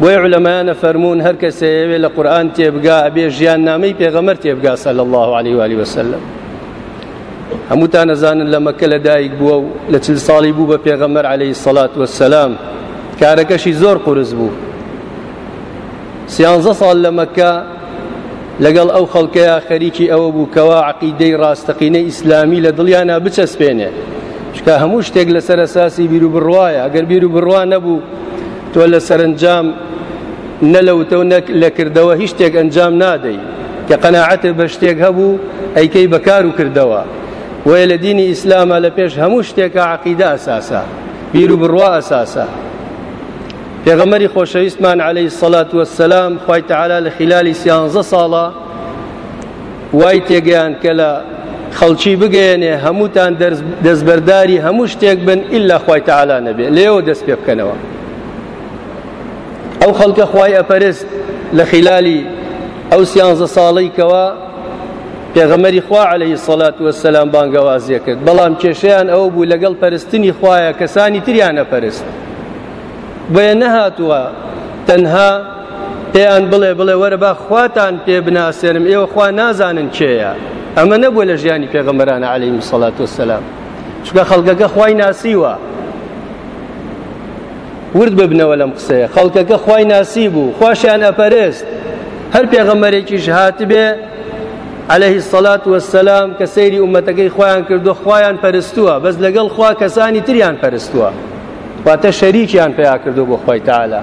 بۆیە علەمایان ئەفەرموون هەر کەسێ ئەوێ لە قورآن تێبگا ئەبێ ژیان نامەی پێغەمەر تێبگا صلی الله عليه وآله وسلم هەمووتان نەزانن لە مەکە لە دایک بووە و لە چل ساڵی بوو بە پێغەمەر عليهەی سەلات وسلام کارەکەشی زۆر قورس بوو سیانزە ساڵ لە مەکە لەگەڵ ئەو خەڵکەیە خەریکی ئەوە بوو کەوا عقیدەی ڕاستەقینە ئیسلامی لە دڵیانە بچەسپێنێ شکا هەموو شتێک لەسەر ئەساسی بیر و بڕواایە ئەگەر بیر و بڕوا نەبوو تۆ لە سەرنجام نە لە وتە و نەک لە کردەوە هیچ شتێک ئەنجام نادەی کە قەنەعەتە بە شتێک هەبوو ئەیکەی بەکار و کردەوە وەیە لە دینی ئیسلامە لە پێش هەموو شتێکە عقیدە ئەساسە بیر و بڕوا ئەساسە پێغەمەری خۆشەویستمان عليهەی سەلات وەسەسلام خی تعالا لە خلالی سیانزە ساڵە وای تێگەیاند کە لە خەڵکی بگەیەنێ هەمووتان دەستبەرداری هەموو شتێک بن ئللا خی تەعالا نەبێ لێەوە دەست پێ بکەنەوە ئەو خەڵکە خی ئەپەرست لە خلالی ئەو سیانزە ساڵی کەەوە پێغەمەری خوا عليهەی سەلات وەسەلام بانگەوازیە کرد بەڵام کێشیان ئەو بوو لەگەڵ پەرستنی خویە کەسانی تریانە پەرست بۆیە نەهاتووە تەنها پێیان بڵێ بڵێ وەرە با خواتان پێ بناسێنم ئێوە خوا نازانن کێیە ئەمە نەبووە لە ژیانی پێغەمبەرانە عەلی مسللات وسلام چکە خەڵکەکە خی ناسیوە ورد ببنەوە لەم قسەیە خەڵکەکە خی ناسی بوو خوشیان ئەپەرست هەر پێغەمەرێکیش هاتبێ عليهەیهی سەلات وەسەسلام کە سەیری عومەتەکەی خۆیان کردو خۆیان پەرستووە بەس لەگەڵ خوا کەسانی تریان پەرستووە واتە شەریکیان پیا کردو بۆ خۆی تاالە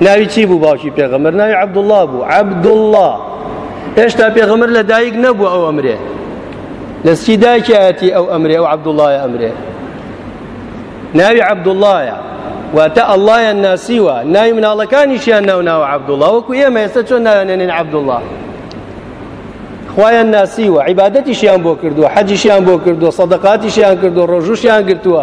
ناوی چی بوو باوکی پێغەمبەر ناوی عەبدوڵڵا بوو عەبدوڵڵا هێشتا پێغەمبەر لە دایک نەبوو ئەو ئەمرێ لە سکی دایکایەتی ئەو ئەمرێ ئەو عەبدوڵڵای ئەمرێ ناوی عەبدوڵڵایە واتە ئەڵڵایان ناسیوە ناوی مناڵەکانیشیان ناو ناوە عەبدوڵڵا وەکو ئێمە ئێستا چۆن ناوێنێنین عەبدوڵڵا خوایان ناسیوە عیبادەتیشیان بۆ کردووە حەجیشیان بۆ کردووە سەدەقاتیشیان کردو ڕۆژوشیان گرتووە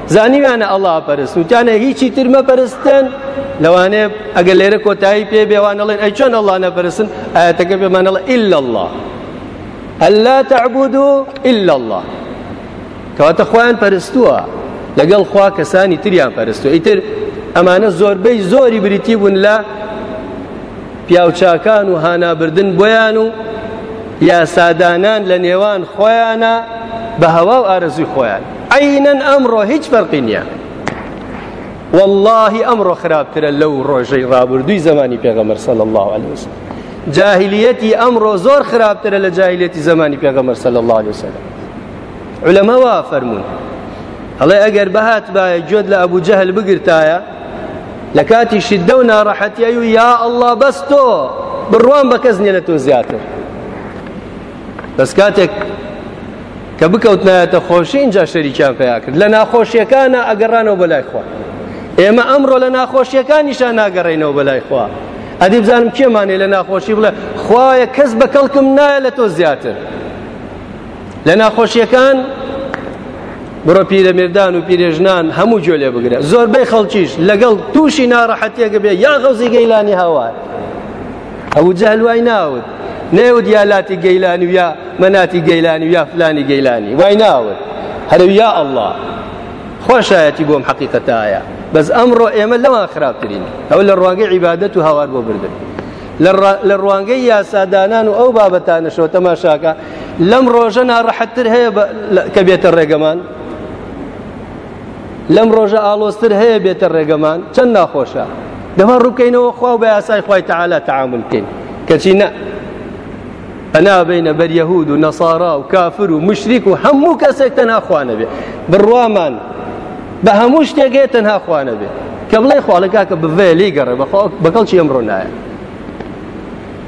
زانیویانە ئەڵا پەرست وتیانە هیچی تر مەپەرستن لەوانێ ئەگەر لێرە کۆتایی پێ بێوانەڵێن ئەی چۆن ئەڵا نەپەرستن ئاەتەکە پێمانەڵ ئللا الله ئەللا تعبود و ئللا الله کەواتە خۆیان پەرستووە لەگەڵ خوا کەسانی تریان پەرستووە ئیتر ئەمانە زۆربەی زۆری بریتی بوون لە پیاوچاکان و هانابردن بۆیان و یاسادانان لە نێوان خۆیانە بە هەوا و ئارەزوی خۆیان عەینەن ئەمڕۆ هیچ فەرقی نییە واللهی ئەمڕۆ خراپترە لەو ڕۆژەی ڕابردووی زمانی پێغەمەر سەل الله عليه وسلم جاهلیەتی ئەمڕۆ زۆر خراپترە لە جاهلیەتی زمانی پێغەمەر سەل الله عليه وسلم علەما وا فەرمونون هەڵێ ئەگەر بەهات باە گوێت لە ئەبوو جەهل بگرتایە لە کاتی شدە و ناڕەحەتی ئەو یا ئەله بەس تۆ بڕوان بە کەس نیە لە تۆ زیاتر بەس کاتێک کە بکەوتنایەتە خۆشی اینجا شەریکیان پیا کرد لە ناخۆشیەکانە ئەگەڕانەوە بەلای خوا ئێمە ئەمڕۆ لە ناخۆشیەکانیشان ناگەڕێنەوە بەلای خوا ئەدی بزانم کێمانێ لە ناخۆشی بڵێ خوایە کەس بە کەڵکم نایە لە تۆ زیاتر لە ناخۆشیەکان بڕۆ پیرەمێردان و پیرێژنان هەموو جۆ لێ بگرە زۆربەی خەڵکیش لەگەڵ تووشی ناڕەحەتیەکە بێ یا غەوزی گەیلانی هاوار ئەبوو جەهل وای ناوت نەیوت یا لاتی گەیلانی و یا مەناتی گەیلانی و یا فلانی گەیلانی وای ناوت هەرو یا ئەله خۆشایەتی بۆم حەقیقەتایە بەس ئەمڕۆ ئێمە لەوان خراپترین ئەو لە ڕوانگەی عیبادەت و هاوار بۆ بردن لە ڕوانگەی یاسادانان و ئەو بابەتانەشەوە تەماشاکە لەم ڕۆژە ناڕەحەتتر هەیە کە بێتە ڕێگەمان لەم ڕۆژە ئاڵۆزتر هەیە بێتە ڕێگەمان چەند ناخۆشە دەما ڕووکەینەوە خوا و بە یاسای خی تەعالا تعامل بکەین کەچی نە پەنا بینە بەر یەهود و نەسارا و کافر و مشریک و هەموو کەسێک تەنها خوانە بێ بڕوامان بە هەموو شتێکێ تەنها خوانە بێ کە بڵێ خواڵەکە کە بڤێ لی گەڕێ بەخوا بەکەڵکی ئەمڕۆ نایە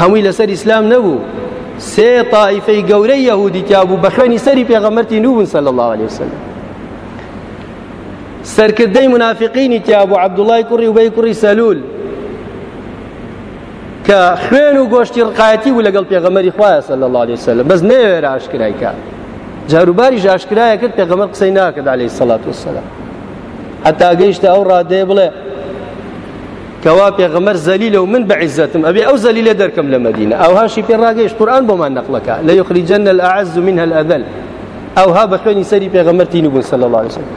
هەمووی لەسەر ئیسلام نەبوو سێ تائیفەی گەورەی یەهودی تیا بوو بە خوێنی سەری پێغەمەرتی نوبوون سەل الله عليه وسلم سەرکردەی منافقینی تیا بوو عەبدوڵای کوڕی وبەی کوڕی سەلول کە خوێن و گۆشتی ڕقایەتی بوو لەگەڵ پێغەمەری خوایە سەل الله عليه وسلم بەس نەوێرە ئاشکرای کە جاروباری ژاشکرایە کرد پێغەمەر قسەی ناکرد عليه سەڵات وسلام هەتا گەیشتە ئەو ڕادەیە بڵێ کەوا پێغەمەر زەلیلە و من بە عیزەتم ئەبێ ئەو زەلیلە دەرکەم لە مەدینە ئەوهاشی پێ ڕاگەیش قورآن بۆمان نەقلەکە لە یخریجن الأعز منها الأذل ئەوها بە خوێنی سەری پێغەمەر تین بوون صلی الله عليه وسلم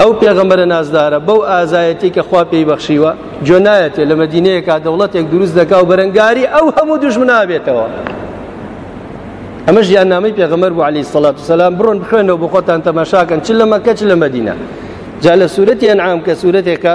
ئەو پێغەمەرە نازدارە بەو ئازایەتی کە خوا پێی بەخشیوە جۆنایەتێ لە مەدینەیەکا دەوڵەتێک دروست دەکا و بەرەنگاری ئەو هەموو دژمنابێتەوە ئەمە ژیان نامی پێغەمەر بۆ علی سەڵات سلام بڕۆن بخوێنەوە بۆ خۆتان تەماشاکەن چ لە مەکە چ لە مەدینە جا لە سوورەتی ئەنعام کە سوورەتێکە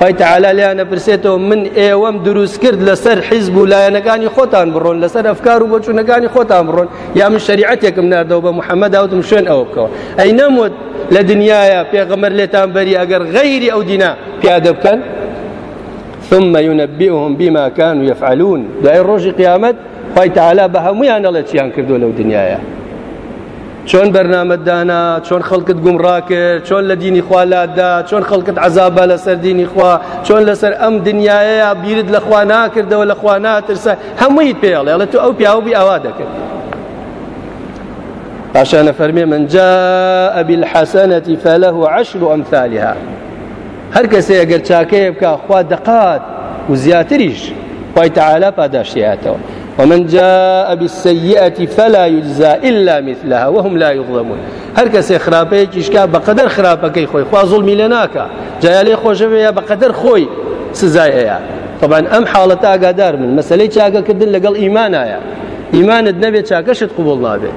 خی تعالا لیان نەپرسێتەوە من ئێوەم دروست کرد لەسەر حیزب و لایەنەکانی خۆتان بڕۆن لەسەر ئەفکار و بۆچوونەکانی خۆتان بڕۆن یا من شریعەتێکم نردەوە بە محەممەد داوتم شوێن ئەوە بکەوە ئەی نەموت لە دنیاە پێغەمەر لێتان بەری ئەگەر غەیری ئەو دینا پیادە بکەن ثم ينبئهم بما كانوا يفعلون دعي روج قيامت خی تعالا بە هەمویان نەڵێ چیان کردو لەو دنیاە چۆن بەرنامەت دانا چۆن خەڵکت گومڕاکرد چۆن لە دینی خوا لادا چۆن خەڵکت عذابا لەسەر دینی خوا چۆن لەسەر ئەم دنیاەیە بیرت لە خوا ناکردەوە لە خوا ناترسە هەمووی پێڵێ لە تو ئەو پیاوبی ئاوا دەکرد پاشانە فەرمێ من جاء بالحسنة فله عشر أمثالها هەر کەسێ ئەگەر چاکەیە بکە خوا دەقات و زیاتریش خوای تعالی پاداشتیاتەوە ومن جاء بالسيئة فلا يجزى إلا مثلها وهم لا يظلمون هەر کەسێ خراپەیەکیشکا بەقەدەر خراپەکەی خۆی خوا زڵمی لێ ناکە جایا لێ خۆشەوێ یا بەقەدەر خۆی سزای ئەیە طبعا ئەم حاڵەت ئاگادار من مەسلەی چاکەکردن لەگەڵ ئیمانایە ئیمانت نەبێت چاکەشت قوبڵ نابێت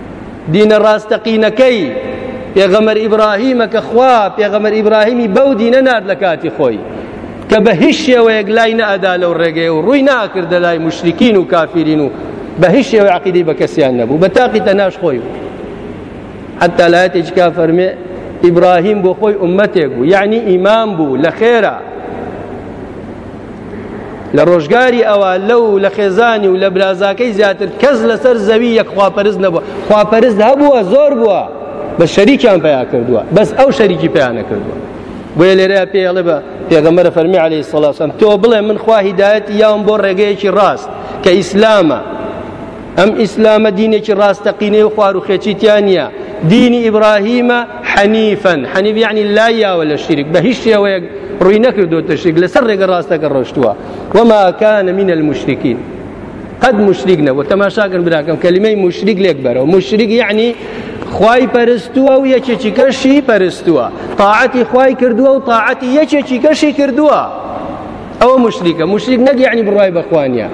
دینە ڕاستەقینەکەی پێغەمەر ئیبراهیمە کە خوا پێغەمەر ئیبراهیمی بەو دینە نرد لە کاتی خۆی کە بە هیچ شێوەیەک لای نەئەدا لەو ڕێگەی و ڕووی ناکردە لای مشتکین و کافرین و بە هیچ شێوە عقیدی بە کەسیان نەبوو بە تاقی تەناش خۆی بوو حتا لایەتێکی کا فەرمێ ئیبراهیم بۆ خۆی ئومەتێک بوو یعنی ئیمان بوو لە خێرە لە ڕۆژگاری ئەوە لەو لە خێزانی و لە برازاکەی زیاتر کەس لەسەر زەوی یەک خواپەرست نەبووە خواپەرست هەبووە زۆر بووە بە شەریکیان پیا کردووە بەس ئەو شەریکی پیانە کردووە بۆیە لێرە پێ ئەڵێ بە پێغەمەرە فەرمی عليه سڵاسم تۆ بڵێ من خوا هیدایەتی یاوم بۆ ڕێگەیەکی ڕاست کە ئیسلامە ئەم ئیسلامە دینێکی ڕاستەقینەی و خواروخێچی تیانە دینی ئیبراهیمە حەنیفەن حەنیف یعنی لا یاوە لە شیرک بە هیچ شێوەیەک ڕووی نەکردوتە شیرک لەسەر ڕێگە ڕاستەکە ڕۆشتووە وەماکانە منە المشرکین قد مشریک نەبوو تەماشاگەن براکەم کەلیمەی مشریک لێک بەرەوە مشریک یعنی خوای پەرستووە و یەکێکی کەشی پەرستووە تاعەتی خوای کردووە و تاعەتی یەکێکی کەشی کردووە ئەوە مشریکە مشریک نەک یعنی بڕای بەخوانیە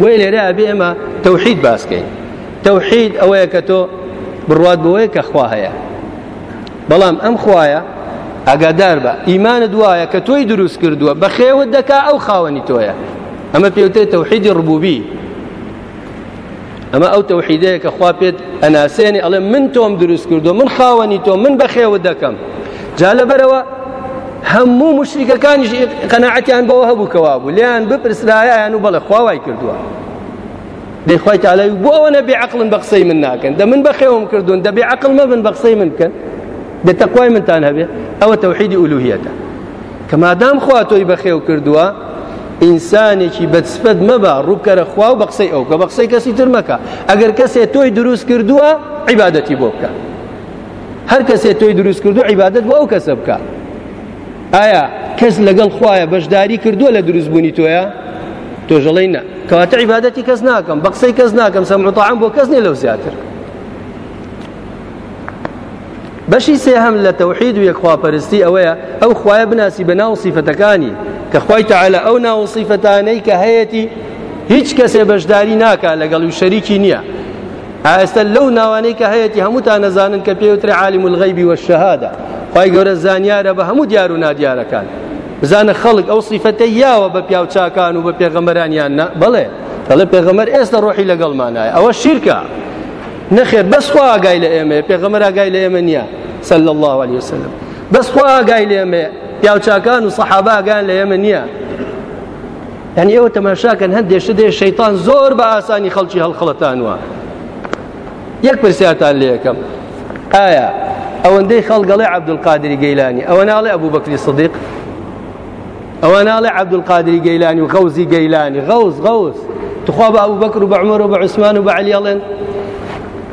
بۆیە لێرە ئەبێ ئێمە تەوحید باسکەین تەوحید ئەوەیە کە تۆ بڕوات بەوەیە کە خوا هەیە بەڵام ئەم خوایە ئاگادار بە ئیمانت وایە کە تۆی دروست کردووە بەخێوت دەکا ئەو خاوەنی تۆیە ئەمە پێوتێت تەوحیدی ڕبوبی ئەمە ئەو تەوحیدەیە کە خوا پێت ئەناسێنی ئەڵێ من تۆم دروست کردو من خاوەنی تۆ من بەخێوت دەکەم جا لەبەرەوە هەموو مشریکەکانیش قەنەعەتیان بەوە هەبوو کەوا بوو لیان بپرسرایان و بەڵێ خواوای کردووە دەیخوای تاالای بۆ ئەوە نەبێ عقلن بە قسەی من ناکەن دە من بەخێوم کردوون دەبێ عقل مەبن بە قسەی من بکەن دە تەخوای منتان هەبێ ئەوە تەوحیدی ئولوهیەتە کە مادام خوا تۆی بەخێو کردووە ئینسانێکی بەدسپەت مەبە ڕووبکەرە خوا و بە قسەی ئەو کە بە قسەی کەسی تر مەکە ئەگەر کەسێ تۆی دروست کردووە عیبادەتی بۆ بکە هەر کەسێ تۆی دروست کردو عیبادت بۆ ئەو کەسە بکە ئایا کەس لەگەڵ خوایە بەشداری کردووە لە دروستبوونی تۆیە تۆژەڵی نە کەواتە عیبادەتی کەس ناکەم بە قسەی کەس ناکەم سەمتەعام بۆ کەس نیە لەو زیاتر بەشی سێهەم لە تەوحید و یەکخواپەرستی ئەوەیە ئەو خوایە بناسی بە ناو سیفەتەکانی کە خوای تەعالا ئەو ناو سیفەتانەی کە هەیەتی هیچ کەسێ بەشداری ناکا لەگەڵ و شەریکی نییە ئاستە لەو ناوانەی کە هەیەتی هەمووتان نەزانن کە پێوترێ عالم الغیبی والشهادە خی گەورە زانیارە بە هەموو دیار و نادیارەکان بزانە خەڵک ئەو سیفەتە یاوە بە پیاوچاکان و بە پێغەمەرانیان نا بڵێ دەڵێ پێغەمەر ئێستا ڕۆحی لەگەڵمانایە ئەوە شیرکە نەخێر بەس خوا ئاگای لە ئێمەیە پێغەمەر ئاگای لە ئێمە نییە سەل الله عليه وسلم بەس خوا ئاگای لە ئێمەیە پیاوچاکان و سەحابا ئاگان لە ئێمە نییە یعنی ئێوە تەماشاکەن هەندێک شتێ شەیتان زۆر بە ئاسانی خەڵکی هەڵخڵەتانوە یەک پرسیاتان لێ یەکەم ئایا ئەوەندەی خەڵگەڵی عبدولقادری گەیلانی ئەوە ناڵێ ئەبوو بەکری صدیق ئەوە ناڵێ عەبدولقادری گەیلانی و غەوزی گەیلانی غەوز غەوز تخوا بە ئەبوو بەکر و بە عمر و بە عوسمان و بە عەلی ئەڵێن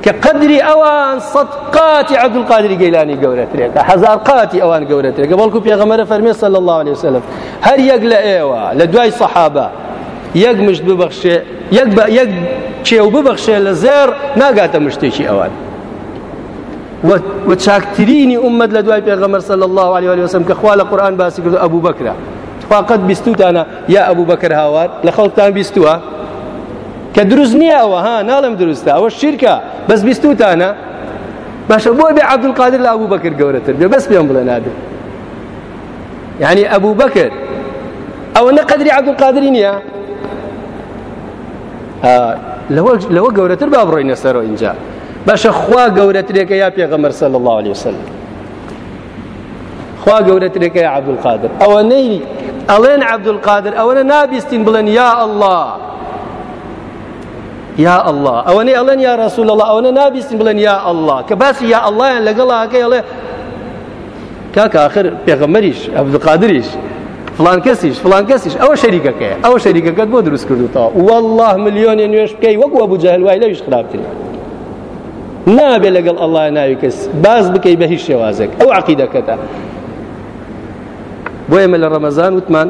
کە قدری ئەوان سەد قاتی عەبدولقادری گەیلانی گەورەترێکە هەزار قاتی ئەوان گەورەترێکە بەڵکو پێغەمەرە فەرمێ صلی الله عليه وسلم هەر یەک لە ئێوە لە دوای سەحابە یەک مشت ببەخشێ یەک بە یەک چێو ببەخشێ لە زێر ناگاتە مشتێکی ئەوان و چاکترینی ئومەت لە دوای پێغەمبەر صلی الله علیه و سلم کە خوا لە قورئان باسی کرد ابو بکر فقط بیستوتانە یا ابو بکر هاوار لە خەڵکتان بیستوە کە دروست نییە ئەوە ها ناڵم دروستە ئەوە شیرکە بەس بیستوتانە باشە بۆ بێ عبدالقادر لە ابو بکر گەورەتر بێ بەس پێم بڵێ نابێ یعنی ابو بکر ئەوە نە قەدری عبدالقادری نییە لەوە گەورەتر با بڕۆینە سەرۆ اینجا باشە خوا گەورەترێکە یا پێغەمەر سەل الله عليه وسلم خوا گەورەترێکە یا عبدولقادر ئەوەنەی ئەڵێن عبدولقادر ئەوەنە نابیستین بڵێن یا الله یا الله ئەوەنەی ئەڵێن یا رسول الله ئەوەنە نابیستین بڵێن یا الله کە باسی یا اللهیان لەگەڵاکە ئەڵێ کاکە ئاخر پێغەمەریش عەبدولقادریش فلان کەسیش فلان کەسیش ئەوە شەریکەکەیە ئەوە شەریکەکەت بۆ دروست کردوتەوە والله ملیۆنێ نوێش بکەی وەک وە بجەهل وای لەویش خراپتری نابێ لەگەڵ ئەڵای ناوی کەس باز بکەی بە هیچ شێوازێک ئەو عقیدەکەتە بۆ ئێمە لە ڕەمەزان وتمان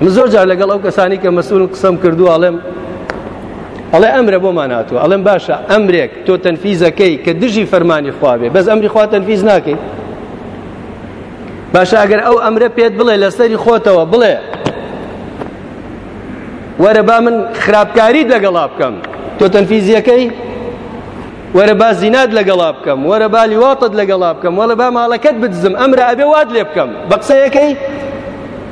من زۆر جار لەگەڵ ئەو کەسانی کە مەسول قسەم کردو ئاڵێم ئەڵێ ئەمرە بۆمان هاتووە ئەڵێم باشە ئەمرێک تۆ تەنفیزەکەی کە دژی فەرمانی خواابێ بەس ئەمری خوا تەنفیز ناکەیت باشە ئەگەر ئەو ئەمرە پێت بڵێ لەسەری خۆتەوە بڵێ وەرە با من خراپکاریت لەگەڵا بکەم تۆ تەنفیزیەکەی وەرە با زینات لەگەڵا بکەم وەرە با لیواتت لەگەڵا بکەم وەڵە با ماڵەکەت بدزم ئەمرە ئەبێ وات لێ بکەم بە قسەیەکەی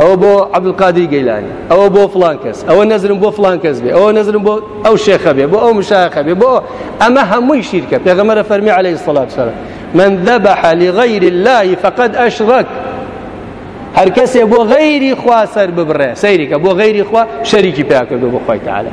ئەوە بۆ عەبدولقادری گەیلانی ئەوە بۆ فلان کەس ئەوە نەزرم بۆ فلان کەس بێ ئەوە نەزرم بۆ ئەو شێخە بێ بۆ ئەو مشاخە بێ بۆ ئەمە هەمووی شیرکە پێغەمەرە فەرمی عليه سڵات سەر من ذبح لغير الله فقد أشرك هەر کەسێ بۆ غەیری خوا سەر ببڕێ سەیریکە بۆ غەیری خوا شەریکی پیا کردو بۆ خۆی تعالی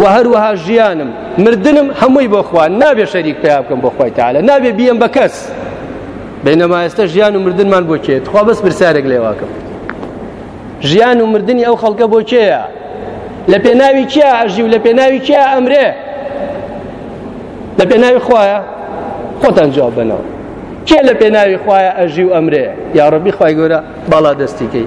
و هەروەها ژیانم مردنم هەمووی بۆ خوا نابێ شەریک پیا بکەم بۆ خۆی تاالە نابێ بیەم بە کەس بینەما ئێستا ژیان و مردنمان بۆ کێت خوا بەس پرسیارێک لێواکەم ژیان و مردنی ئەو خەڵکە بۆ کێیە لە پێناوی کیا ئەژی و لە پێناوی کیا ئەمرێ لە پێناوی خوایە خۆتان جواب بنەوە کێ لە پێناوی خوایە ئەژی و ئەمرێ یاڕبی خی گەورە باڵا دەستیکەی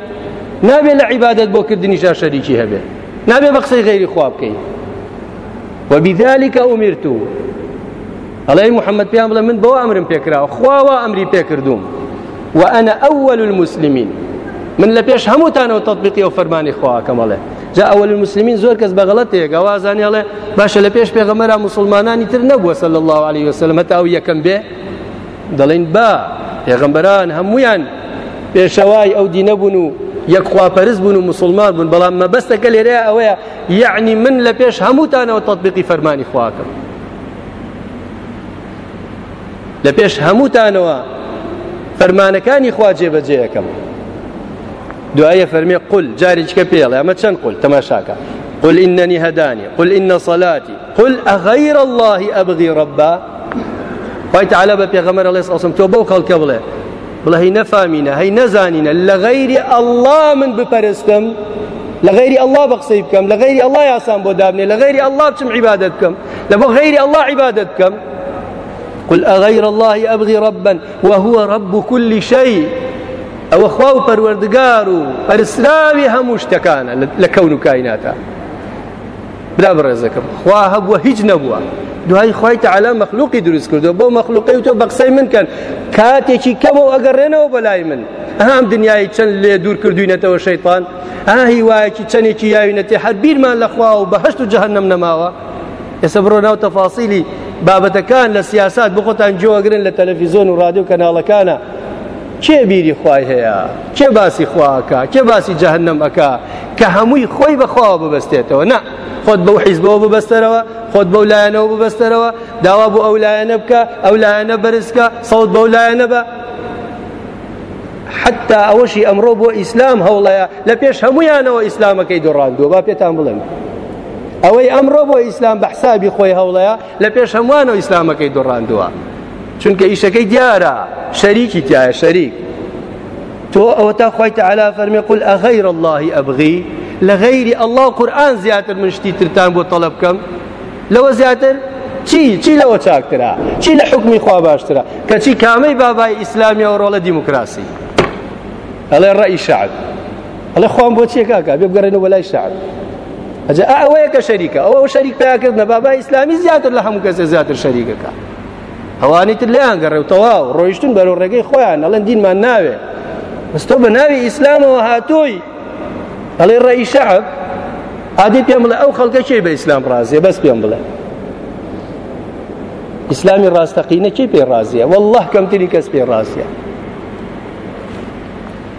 نابێ لە عیبادەت بۆ کردنیشا شەریکی هەبێ نابێ بە قسەی غێری خوا بکەین وبذلكە ئومیرت و ئەڵێ محەممەد پێیان بڵێ من بەوە ئەمرم پێکراوە خواوە ئەمری پێکردووم و ئەنە ئەوەل المسلمین من لە پێش هەمووتانەوە تطببیقی ئەو فەرمانی خواکەمەڵێ جا ئەوەل المسلمین زۆر کەس بەغڵەتێک ئەوازانانی ئەڵێ باشە لە پێش پێغەمەرا مسلمانانی تر نەبووە سەل الله عليه وسلم هەتا ئەو یەکەم بێ دەڵێن با پێغەمبەران هەمویان پێشەوای ئەو دینە بوون و یەکخواپەرست بوون و مسلمان بوون بەڵام مەبەستەکە لێرەیە ئەوەیە یعنی من لە پێش هەمووتانەوە تطبیقی فەرمانی خواکەم لە پێش هەمووتانەوە فەرمانەکانی خوا جێبەجێەکەم دوایە فەرمێ قل جارێککە پێڵێ ئەمە چەند قل تەماشاکە قل إنني هداني قل إن صلاتي قل اغیر الله ابغی ربا خوای تعالی بە پێغەمبەر علیه السلام تۆ بەو خەڵکە بڵێ بڵێ هی نەفامینە هەی نەزانینە لە غەیری ئەڵڵا من بپەرستم لە غەیری ئەڵڵا بە قسەی بکەم لە غەیری ئەڵڵا یاسان بۆ دابنێ لە غەیری ئەڵڵا بچم عیبادت بکەم لە بۆ غەیری ئەڵڵا عیبادت بکەم قل أغير الله أبغي ربا وهو رب كل شيء أو خواو پروردگار و پرسراوی هەموو شتەکانە لە کەون و کایناتە برا بەڕێزەکەم خوا هەبووە هیچ نەبووە دوای خی تعالا مەخلوقی دروست کردو بۆ مەخلوقی و تۆ بەقسەی من کەن کاتێکی کەمە و ئەگەڕێنەوە بەلای من هەم دنیای چەند لێ دوور کردوینەتەوە شەیتان ئا هیوایەکی چەندێکی یاوینەتی هەر بیرمان لەخوا و بەهشت و جەهنم نەماوە ئێستا بڕۆ ناو تەفاسیلی بابەتەکان لە سیاسات بخۆتان جۆگرن لە تەلەفیزۆن و رادیو کەناڵەکانە کێ بیری خوای هەیە کێ باسی خواکە کێ باسی جەهنم ئەکا کە هەمووی خۆی بەخواوە ببەستێتەوە نا خۆت بەو حیزبەوە ببەستەرەوە خۆت بەو لایەنەوە ببەستەرەوە داوا بۆ ئەو لایەنە بکە ئەو لایەنە بەرزکە سەوت بەو لایەنە بە حتا ئەوەشی ئەمڕۆ بۆ ئیسلام هەوڵەیە لە پێش هەمویانەوە ئیسلامەکەی دۆڕاندووە با پێتان بڵێن ئەوەی ئەمڕۆ بۆ ئیسلام بە حسابی خۆی هەوڵەیە لە پێش هەمووانەوە ئیسلامەکەی دۆڕاندووە چونکە ئیشەکەی دیارە شەریکی تایە شەریک تۆ ئەوە تا خی تعالا فەرمی قل ئەغیر اللهی ئەبغی لە غیری ئەله و قورآن زیاتر من شتی ترتان بۆ تەڵە بکەم لەوە زیاتر چی چی لەوە چاکترا چی لە حکمی خوا باشترا کەچی کامەی بابای ئیسلامی و ڕۆڵە دیموکراسی ئەڵێ ڕئی شعب ئەڵێ خۆم بۆ چێکاکە بێ بگەڕێنە وەلای شعب ئەجا ئەوەیە کە شەریکە ئەوە ئەو شەریک پیاکردنە بابا ئیسلامی زیاتر لە هەموو کەسە زیاتر شەریکەکە ئەوانی تر لێیان گەڕێ و تەواو ڕۆیشتن بەرەو ڕێگەی خۆیان ئەڵەن دینمان ناوێ بەستۆ بە ناوی ئیسلامەوە هاتووی ئەڵێ ڕێی شعب ئادی پێم بڵێ ئەو خەڵکە چی بە ئیسلام ڕازێ بەس پێم بڵێ ئیسلامی ڕاستەقینە کی پێ ڕازیە والله کەمتری کەس پێ ڕازیە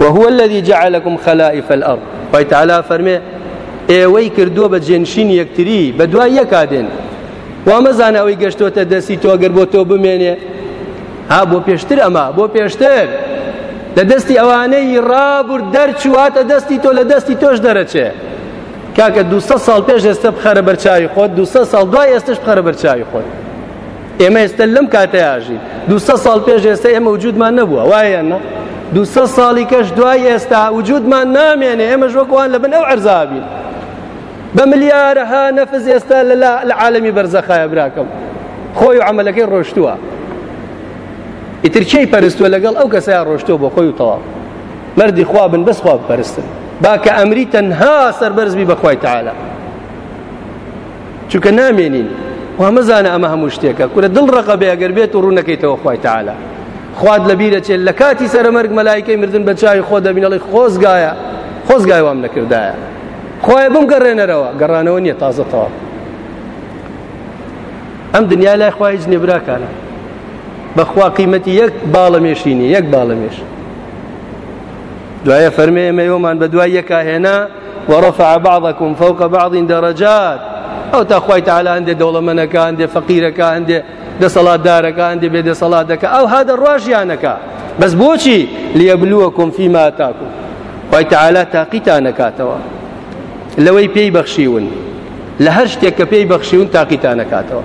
وهو الذي جعلكم خلائف الأرض خوای تعالی فەرمێ ئێوەی کردووە بە جێنشین یەکتری بە دوای یەکادێن وامەزانە ئەوەی گەشتۆتە دەستی تۆ گەر بۆ تۆ بمێنێ ها بۆ پێشتر ئەمە بۆ پێشتر لە دەستی ئەوانەی ڕابور دەرچواتە دەستی تۆ لە دەستی تۆش دەرەچێ کاکە دو ساڵ پێش ئێستا بخەرە بەرچاوی خۆت دو ساڵ دوای ئێستش بخەرە بەرچاوی خۆت ئێمە ئێستا لەم کاتەیە ئاژین دوسە ساڵ پێش ئێستا ئێمە وجودمان نەبووە وایە نە دوسە ساڵی کەش دوای ئێستا وجودمان نامێنێ ئێمە ژۆکوان لەبن ئەو ئەرزابین بە ملیارەها نەفز ئێستا لە عالمی بەرزەخایە براکەم خۆی و عملەکەی ڕۆشتووە ئیتر چی پەرستووە لەگەڵ ئەو کەسای ڕۆشتەوە بۆ خۆی و تەواو مردی خوا بن بەس خوا بپەرستن باکە ئەمری تەنها سەربەرزبی بەخوای تعاالە چونکە نامێنین وامەزانە ئەمە هەموو شتێکە کورە دڵ ڕقە بێ ئەگەر بێت و ڕوونەکەیتەوە خخوای تعاالە خوارد لە بیرە چێت لە کاتی سەرمەرگ مەلایکەی مردن بە چاوی خۆ دەبینەڵی خۆزگایە خۆزگای وام نەکردایە خۆی بم گەڕێنەرەوە گەڕانەوە نییە تازەتەوە ئەم دنیا لای خخوای هیچ نێبراکانە بەخوا قیمەتی یەک باڵە مێشینی یەک باڵە مێش دوایە فەرمێ ئێمە ئێوەمان بە دوای یەکهێنا ورفع بعضكم فوق بعض درجات ئەو تا خوای تعالی هەندێ دەوڵەمەنەکە هەندێ فەقیرەکە هەندێ دەسەڵاتدارەکە هەندێ بێ دەسەڵاتەکە ئەو ها دەڕواژیانەکە بەس بۆچی لیەبلووەکم فیما تاکم خوای تعالی تاقیتان نەکاتەوە لەوەی پێی بەخشیون لە هەر شتێک کە پێی بەخشیون تاقیتان نەکاتەوە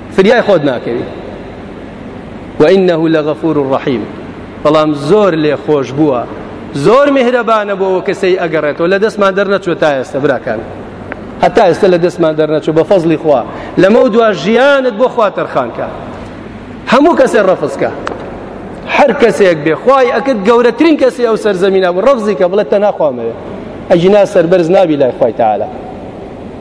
فریای خۆت ناکەوی وإنه لغفور رحیم بەڵام زۆر لێ خۆش بووە زۆر میهرەبانە بۆ ئەو کەسەی ئەگەڕێتەوە لە دەستمان دەرنەچوە تا ئێستا براکان هەتا ئێستا لە دەستمان دەرنەچوو بە فەزلی خوا لەمە و دوا ژیانت بۆ خوا تەرخانکە هەموو کەسێ ڕەفزکە هەر کەسێک بێ خوای ئەکرد گەورەترین کەسی ئەو سەرزەمینە بوو ڕەفزیکە بڵێت تەناخوامەوێت ئەجینا سەربەرز نابی لای خوای تەعالا